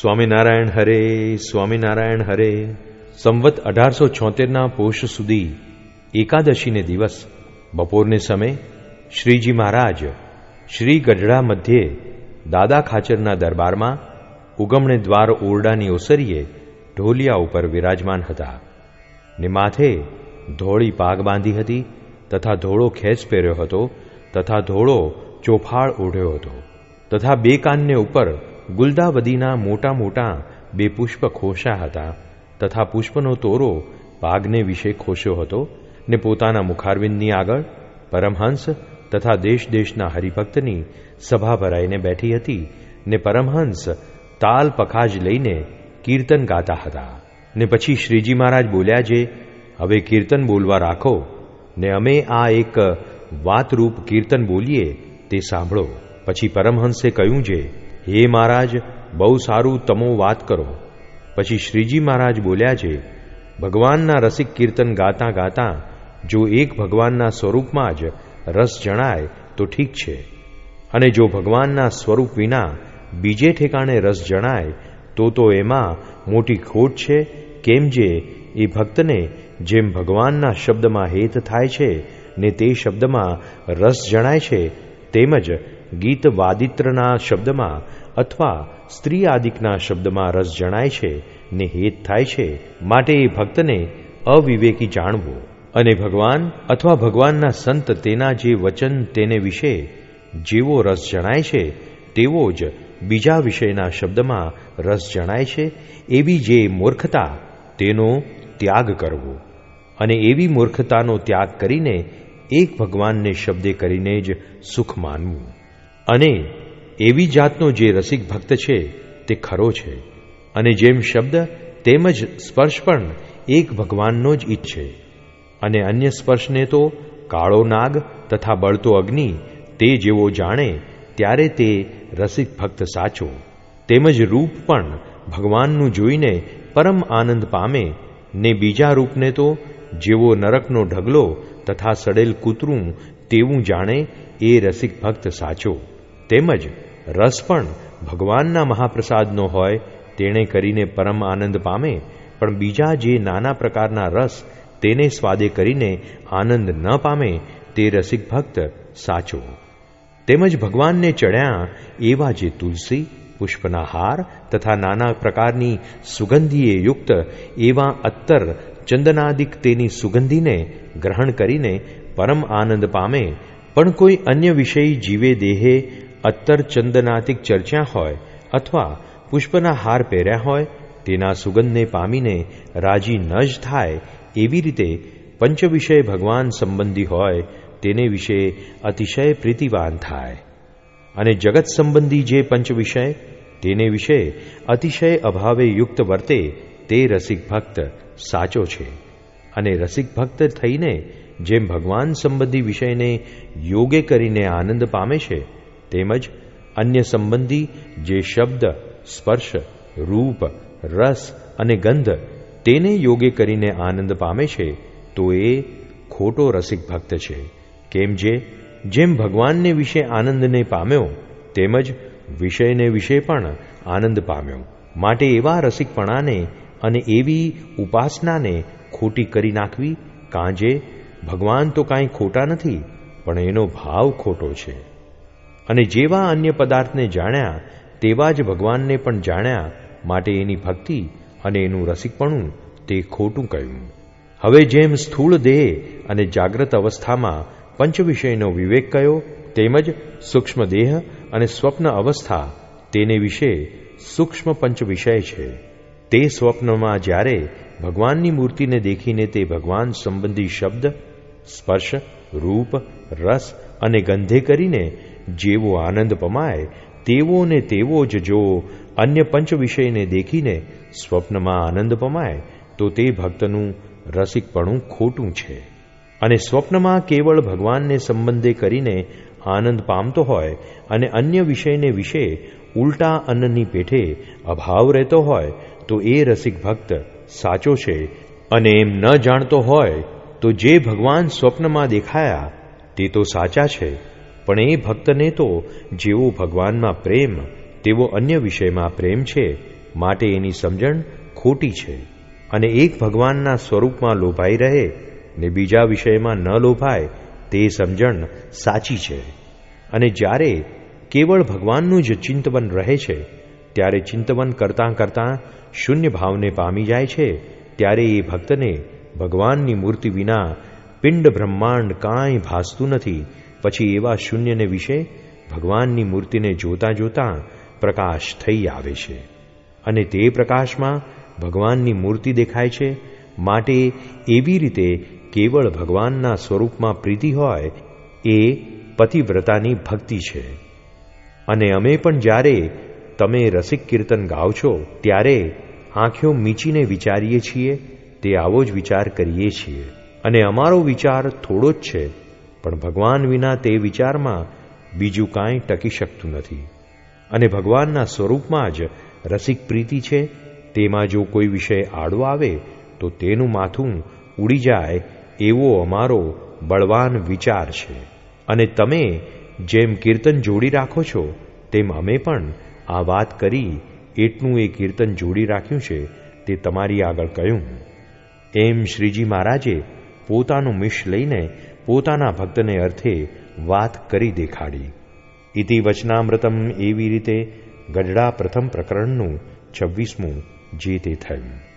સ્વામિનારાયણ હરે સ્વામિનારાયણ હરે. સંવત અઢારસો છોતેરના પોષ સુધી એકાદશીને દિવસ, બપોરને સમય શ્રીજી મહારાજ શ્રી ગઢડા મધ્યે દાદા ખાચરના દરબારમાં ઉગમણે દ્વાર ઓરડાની ઓસરીએ ઢોલિયા ઉપર વિરાજમાન હતા ને માથે ધોળી પાગ બાંધી હતી તથા ધોળો ખેંચ પહેર્યો હતો તથા ધોળો ચોફાળ ઓઢ્યો હતો તથા બે કાનને ઉપર ગુલદાવદીના મોટા મોટા બે પુષ્પ ખોશા હતા તથા પુષ્પનો તોરો પાગને વિશે ખોશ્યો હતો ને પોતાના મુખારવિંદની આગળ પરમહંસ તથા દેશ દેશના હરિભક્તની સભા ભરાઈને બેઠી હતી ને પરમહંસ તાલ પખાજ લઈને કીર્તન ગાતા હતા. ને પછી શ્રીજી મહારાજ બોલ્યા જે, હવે કીર્તન બોલવા રાખો ને અમે આ એક વાતરૂપ કીર્તન બોલીએ તે સાંભળો. પછી પરમહંસે કહ્યું છે હે મહારાજ, બહુ સારું તમો વાત કરો. પછી શ્રીજી મહારાજ બોલ્યા છે, ભગવાનના રસિક કીર્તન ગાતા ગાતા જો એક ભગવાનના સ્વરૂપમાં જ રસ જણાય તો ઠીક છે. અને જો ભગવાનના સ્વરૂપ વિના બીજે ઠેકાણે રસ જણાય તો તો એમાં મોટી ખોટ છે, કેમ જે એ ભક્તને જેમ ભગવાનના શબ્દમાં હેત થાય છે ને તે શબ્દમાં રસ જણાય છે તેમજ ગીત વાદિત્રના શબ્દમાં અથવા સ્ત્રી આદિકના શબ્દમાં રસ જણાય છે ને હેત થાય છે. માટે એ ભક્તને અવિવેકી જાણવો. અને ભગવાન અથવા ભગવાનના સંત તેના જે વચન તેને વિશે જેવો રસ જણાય છે, તેવો જ બીજા વિષયના શબ્દમાં રસ જણાય છે. એવી જે મૂર્ખતા તેનો ત્યાગ કરવો. અને એવી મૂર્ખતાનો ત્યાગ કરીને એક ભગવાનને શબ્દે કરીને જ સુખ માનવું. અને એવી જાતનો જે રસિક ભક્ત છે, તે ખરો છે. અને જેમ શબ્દ તેમજ સ્પર્શ પણ એક ભગવાનનો જ ઈચ્છે અને અન્ય સ્પર્શને તો કાળો નાગ તથા બળતો અગ્નિ તે જેવો જાણે, ત્યારે તે રસિક ભક્ત સાચો. તેમજ રૂપ પણ ભગવાનનું જોઈને પરમ આનંદ પામે, ને બીજા રૂપને તો જેવો નરકનો ઢગલો તથા સડેલ કૂતરું તેવું જાણે એ રસિક ભક્ત સાચો. તેમજ રસ પણ ભગવાનના મહાપ્રસાદનો હોય, તેણે કરીને પરમ આનંદ પામે, પણ બીજા જે નાના પ્રકારના રસ તેને સ્વાદે કરીને આનંદ ન પામે, તે રસિક ભક્ત સાચો. તેમજ ભગવાનને ચડ્યા એવા જે તુલસી પુષ્પના હાર તથા નાના પ્રકારની સુગંધીએ યુક્ત એવા અત્તર ચંદનાદિક તેની સુગંધીને ગ્રહણ કરીને પરમ આનંદ પામે, પણ કોઈ અન્ય વિષય જીવે દેહે અત્તર ચંદનાતિક ચર્ચ્યા હોય અથવા પુષ્પના હાર પહેર્યા હોય, તેના સુગંધને પામીને રાજી ન જ થાય એવી રીતે પંચ વિષય ભગવાન સંબંધી હોય, તેને વિશે અતિશય પ્રીતિવાન થાય. અને જગત સંબંધી જે પંચ વિષય તેને વિશે અતિશય અભાવે યુક્ત વર્તે, તે રસિક ભક્ત સાચો છે. અને રસિક ભક્ત થઈને જેમ ભગવાન સંબંધી વિષયને યોગે કરીને આનંદ પામે છે તેમજ અન્ય સંબંધી જે શબ્દ, સ્પર્શ, રૂપ, રસ અને ગંધ તેને યોગે કરીને આનંદ પામે છે, તો એ ખોટો રસિક ભક્ત છે. કેમ જે, જેમ ભગવાનને વિશે આનંદને પામ્યો, તેમજ વિષયને વિશે પણ આનંદ પામ્યો. માટે એવા રસિકપણાને અને એવી ઉપાસનાને ખોટી કરી નાખવી કાંજે ભગવાન તો કાંઈ ખોટા નથી, પણ એનો ભાવ ખોટો છે. અને જેવા અન્ય પદાર્થને જાણ્યા, તેવા જ ભગવાનને પણ જાણ્યા, માટે એની ભક્તિ અને એનું રસિકપણું તે ખોટું કહ્યું. હવે જેમ સ્થૂળ દેહ અને જાગ્રત અવસ્થામાં પંચ વિષયનો વિવેક કયો, તેમજ સૂક્ષ્મ દેહ અને સ્વપ્ન અવસ્થા, તેને વિશે સૂક્ષ્મ પંચ વિષય છે. તે સ્વપ્નમાં જ્યારે ભગવાનની મૂર્તિને દેખીને તે ભગવાન સંબંધી શબ્દ, સ્પર્શ, રૂપ, રસ અને ગંધે કરીને જેવો આનંદ પમાય, તેવો ને તેવો જ જો અન્ય પંચ વિષયને દેખીને સ્વપ્નમાં આનંદ પમાય, તો તે ભક્તનું રસિકપણું ખોટું છે. અને સ્વપ્નમાં કેવળ ભગવાનને સંબંધે કરીને આનંદ પામતો હોય અને અન્ય વિષયને વિશે ઉલટા અન્નની પેઠે અભાવ રહેતો હોય, તો એ રસિક ભક્ત સાચો છે. અને એમ ન જાણતો હોય, તો જે ભગવાન સ્વપ્નમાં દેખાયા, તે તો સાચા છે. પણ એ ભક્તને તો જેવો ભગવાનમાં પ્રેમ તેવો અન્ય વિષયમાં પ્રેમ છે, માટે એની સમજણ ખોટી છે. અને એક ભગવાનના સ્વરૂપમાં લોભાઈ રહે, ને બીજા વિષયમાં ન લોભાય, તે સમજણ સાચી છે. અને જ્યારે કેવળ ભગવાનનું જ ચિંતવન રહે છે, ત્યારે ચિંતવન કરતાં કરતાં શૂન્ય ભાવને પામી જાય છે, ત્યારે એ ભક્તને ભગવાનની મૂર્તિ વિના પિંડ બ્રહ્માંડ કાંઈ ભાસતું નથી પછી એવા શૂન્યને વિશે ભગવાનની મૂર્તિને જોતા જોતા પ્રકાશ થઈ આવે છે. અને તે પ્રકાશમાં ભગવાનની મૂર્તિ દેખાય છે. માટે એવી રીતે કેવળ ભગવાનના સ્વરૂપમાં પ્રીતિ હોય એ પતિવ્રતાની ભક્તિ છે. અને અમે પણ જ્યારે તમે રસિક કીર્તન ગાઓ છો, ત્યારે આંખો મીચીને વિચારીએ છીએ, તે આવો જ વિચાર કરીએ છીએ. અને અમારો વિચાર થોડો જ છે. પણ ભગવાન વિના તે વિચારમાં બીજું કાંઈ ટકી શકતું નથી. અને ભગવાનના સ્વરૂપમાં જ રસિક પ્રીતિ છે, તેમાં જો કોઈ વિષય આડો આવે, તો તેનું માથું ઉડી જાય એવો અમારો બળવાન વિચાર છે. અને તમે જેમ કીર્તન જોડી રાખો છો, તેમ અમે પણ આ વાત કરી એટલું એ કીર્તન જોડી રાખ્યું છે, તે તમારી આગળ કહ્યું. એમ શ્રીજી મહારાજે પોતાનું મિશ લઈને પોતાના ભક્તને અર્થે વાત કરી દેખાડી. ઇતિ વચનામૃતમ એવી રીતે ગઢડા પ્રથમ પ્રકરણનું છવ્વીસમું જે તે થયું.